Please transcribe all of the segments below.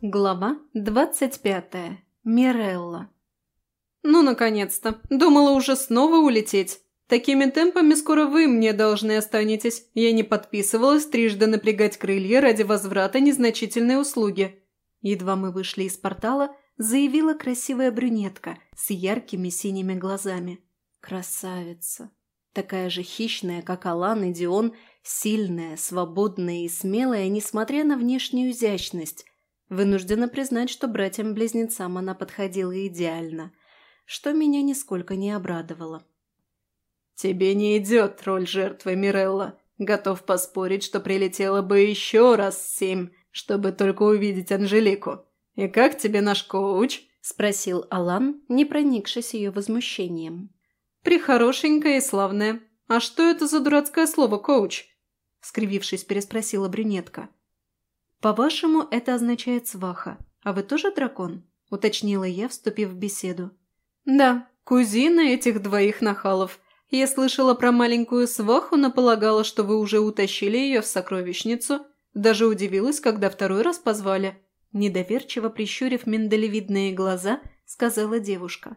Глава двадцать пятая. Мирелла. «Ну, наконец-то! Думала уже снова улететь. Такими темпами скоро вы мне должны останетесь. Я не подписывалась трижды напрягать крылья ради возврата незначительной услуги». Едва мы вышли из портала, заявила красивая брюнетка с яркими синими глазами. Красавица. Такая же хищная, как Алан и Дион, сильная, свободная и смелая, несмотря на внешнюю изящность. Вынуждена признать, что братьям-близнецам она подходила идеально, что меня нисколько не обрадовало. «Тебе не идет роль жертвы, Мирелла. Готов поспорить, что прилетела бы еще раз семь, чтобы только увидеть Анжелику. И как тебе наш коуч?» – спросил Алан, не проникшись ее возмущением. «Прихорошенькая и славная. А что это за дурацкое слово, коуч?» – скривившись, переспросила брюнетка. «По-вашему, это означает сваха. А вы тоже дракон?» – уточнила я, вступив в беседу. «Да, кузина этих двоих нахалов. Я слышала про маленькую сваху, но полагала, что вы уже утащили ее в сокровищницу. Даже удивилась, когда второй раз позвали». Недоверчиво прищурив миндалевидные глаза, сказала девушка.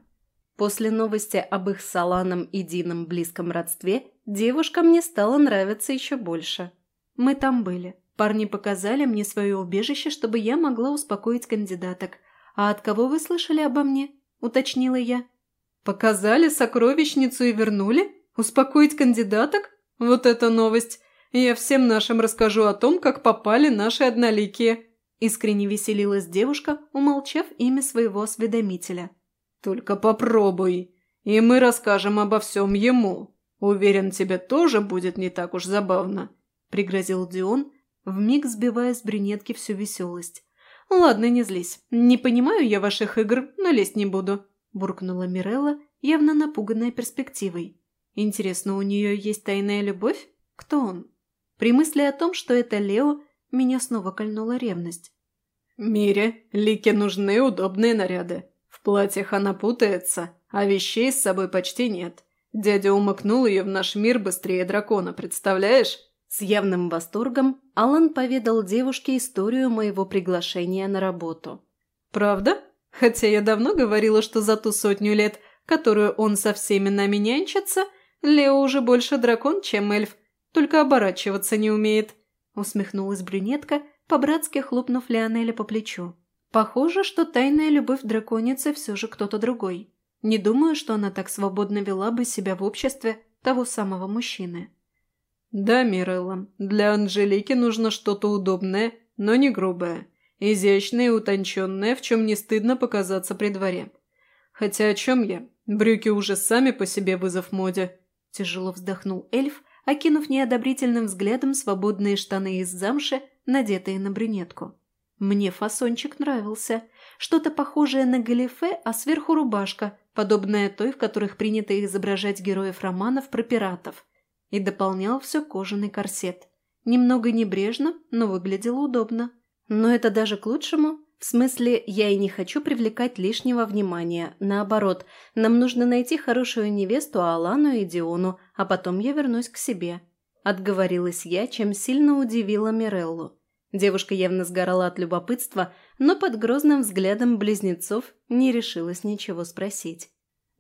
После новости об их с Аланом и Дином близком родстве девушка мне стала нравиться еще больше. Мы там были. Парни показали мне свое убежище, чтобы я могла успокоить кандидаток. «А от кого вы слышали обо мне?» – уточнила я. «Показали сокровищницу и вернули? Успокоить кандидаток? Вот это новость! Я всем нашим расскажу о том, как попали наши одноликие!» Искренне веселилась девушка, умолчав имя своего осведомителя. «Только попробуй, и мы расскажем обо всем ему. Уверен, тебе тоже будет не так уж забавно», – пригрозил Дион, вмиг сбивая с брюнетки всю веселость. «Ладно, не злись. Не понимаю я ваших игр, но лезть не буду», – буркнула Мирелла, явно напуганная перспективой. «Интересно, у нее есть тайная любовь? Кто он?» При мысли о том, что это Лео, меня снова кольнула ревность. «Мире, Лике нужны удобные наряды. В платьях она путается, а вещей с собой почти нет. Дядя умыкнул ее в наш мир быстрее дракона, представляешь?» С явным восторгом Алан поведал девушке историю моего приглашения на работу. «Правда? Хотя я давно говорила, что за ту сотню лет, которую он со всеми нами нянчится, Лео уже больше дракон, чем эльф, только оборачиваться не умеет», – усмехнулась брюнетка, по-братски хлопнув Леонеля по плечу. «Похоже, что тайная любовь драконицы все же кто-то другой. Не думаю, что она так свободно вела бы себя в обществе того самого мужчины». «Да, Мирелла, для Анжелики нужно что-то удобное, но не грубое, изящное и утонченное, в чем не стыдно показаться при дворе. Хотя о чем я? Брюки уже сами по себе вызов моде». Тяжело вздохнул эльф, окинув неодобрительным взглядом свободные штаны из замши, надетые на брюнетку. Мне фасончик нравился. Что-то похожее на галифе, а сверху рубашка, подобная той, в которых принято изображать героев романов про пиратов – и дополнял все кожаный корсет. Немного небрежно, но выглядело удобно. Но это даже к лучшему. В смысле, я и не хочу привлекать лишнего внимания. Наоборот, нам нужно найти хорошую невесту Алану и Диону, а потом я вернусь к себе. Отговорилась я, чем сильно удивила Миреллу. Девушка явно сгорала от любопытства, но под грозным взглядом близнецов не решилась ничего спросить.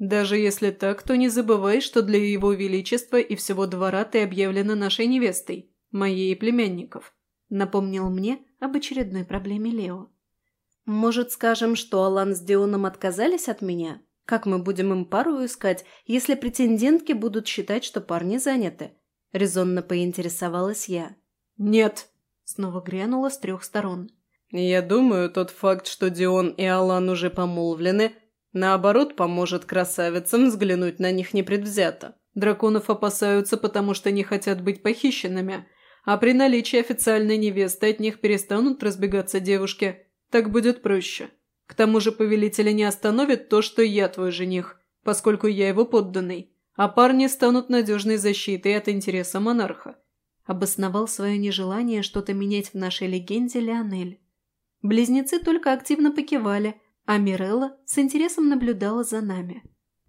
«Даже если так, то не забывай, что для его величества и всего двора ты объявлена нашей невестой, моей и племянников», напомнил мне об очередной проблеме Лео. «Может, скажем, что Алан с Дионом отказались от меня? Как мы будем им пару искать, если претендентки будут считать, что парни заняты?» Резонно поинтересовалась я. «Нет», — снова грянула с трех сторон. «Я думаю, тот факт, что Дион и Алан уже помолвлены, Наоборот, поможет красавицам взглянуть на них непредвзято. Драконов опасаются, потому что не хотят быть похищенными, а при наличии официальной невесты от них перестанут разбегаться девушки. Так будет проще. К тому же повелителя не остановит то, что я твой жених, поскольку я его подданный, а парни станут надежной защитой от интереса монарха. Обосновал свое нежелание что-то менять в нашей легенде Леонель. Близнецы только активно покивали – а Мирелла с интересом наблюдала за нами.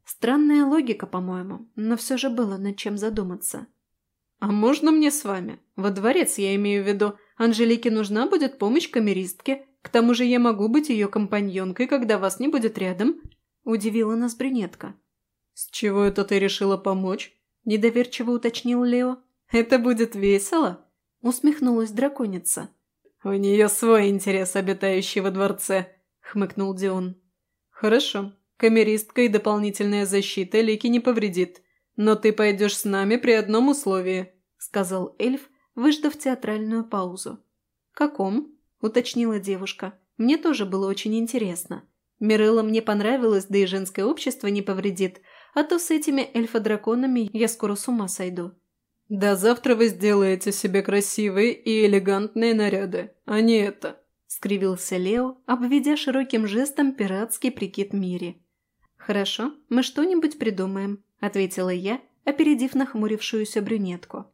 Странная логика, по-моему, но все же было над чем задуматься. «А можно мне с вами? Во дворец я имею в виду. Анжелике нужна будет помощь камеристки, К тому же я могу быть ее компаньонкой, когда вас не будет рядом», – удивила нас брюнетка. «С чего это ты решила помочь?» – недоверчиво уточнил Лео. «Это будет весело», – усмехнулась драконица. «У нее свой интерес, обитающий во дворце», – хмыкнул Дион. «Хорошо. Камеристка и дополнительная защита Лики не повредит. Но ты пойдешь с нами при одном условии», – сказал эльф, выждав театральную паузу. «Каком?» – уточнила девушка. «Мне тоже было очень интересно. Мирелла мне понравилась, да и женское общество не повредит, а то с этими эльфодраконами я скоро с ума сойду». «Да завтра вы сделаете себе красивые и элегантные наряды, а не это», – скривился Лео, обведя широким жестом пиратский прикид Мири. «Хорошо, мы что-нибудь придумаем», – ответила я, опередив нахмурившуюся брюнетку.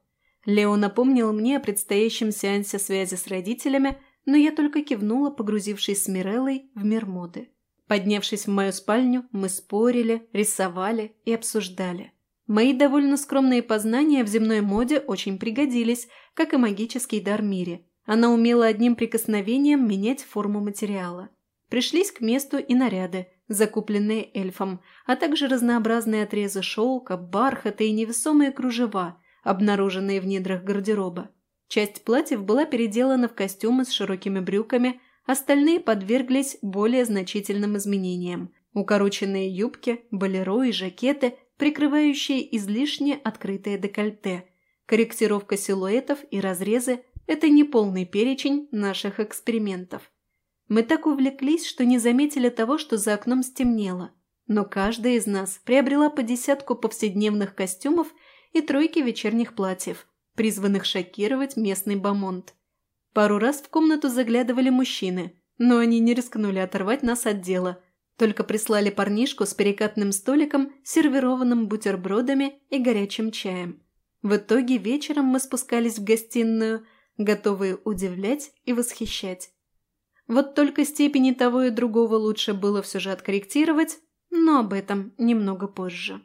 Лео напомнил мне о предстоящем сеансе связи с родителями, но я только кивнула, погрузившись с Миреллой в мир моды. Поднявшись в мою спальню, мы спорили, рисовали и обсуждали. Мои довольно скромные познания в земной моде очень пригодились, как и магический дар Мире. Она умела одним прикосновением менять форму материала. Пришлись к месту и наряды, закупленные эльфом, а также разнообразные отрезы шелка, бархата и невесомые кружева, обнаруженные в недрах гардероба. Часть платьев была переделана в костюмы с широкими брюками, остальные подверглись более значительным изменениям. Укороченные юбки, болеро и жакеты, прикрывающие излишне открытое декольте. Корректировка силуэтов и разрезы – это не полный перечень наших экспериментов. Мы так увлеклись, что не заметили того, что за окном стемнело. Но каждая из нас приобрела по десятку повседневных костюмов и тройки вечерних платьев, призванных шокировать местный бомонд. Пару раз в комнату заглядывали мужчины, но они не рискнули оторвать нас от дела, только прислали парнишку с перекатным столиком, сервированным бутербродами и горячим чаем. В итоге вечером мы спускались в гостиную, готовые удивлять и восхищать. Вот только степени того и другого лучше было все же откорректировать, но об этом немного позже.